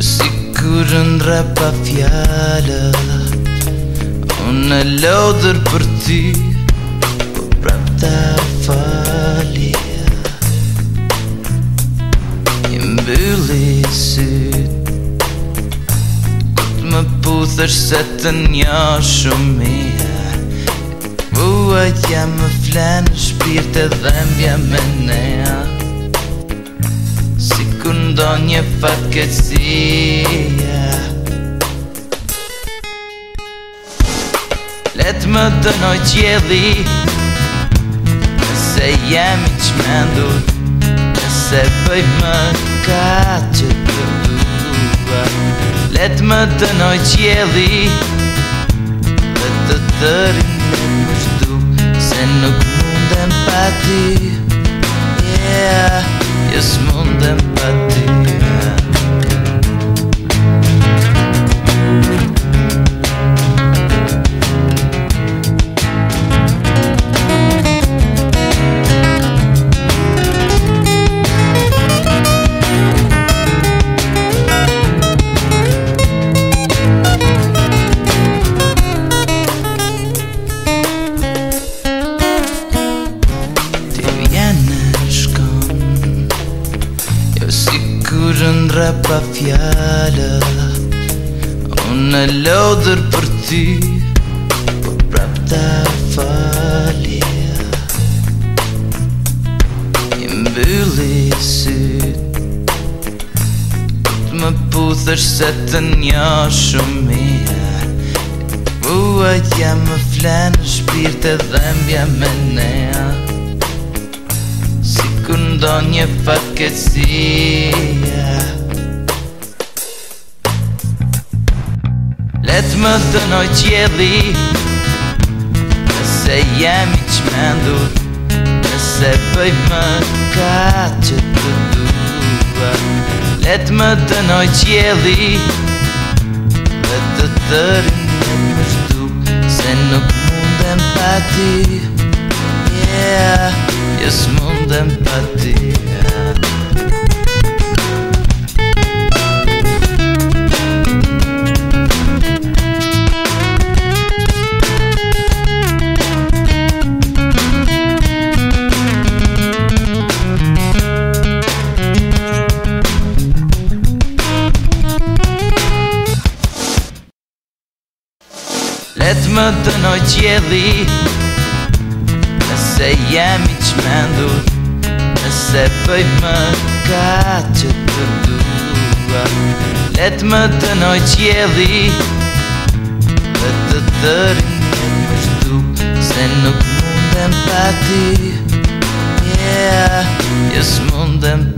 Si kur ndre pa Unë e lodhër për ti për po prap të fali Një mbyli syt më puthër se të një shumë Vua që më flenë shpirë të dhembja me nea ku një fatkecija Let më të noj qjeli Nëse jem i qmendu Nëse bëj më ka që të duha Let më të noj qjeli Dhe të të rinë në më shtu Se nuk mundem pa ti Yeah, yes, ma them, but pa fjallë Unë e lodhër për ty Po prap të falje I mbylli syt Të më puthër se të një shumë mirë Ua tja më flenë shpirë të dhembja me nea Si këndon një fatkesia yeah. Vetë më dënoj qjeli Nëse jem i qmendur, Nëse pëj më ka që të dua Letë më dënoj qjeli Dhe të të rinë në më Se nuk mundem pa ti Yeah, jes mundem pa ti Yeah vetë më të noj qjeli Nëse i qmendur Nëse pëj më ka që të dua Letë më të noj qjeli Dhe të të rinjë më shtu Se nuk mundem pa ti Yeah, jës mundem pa ti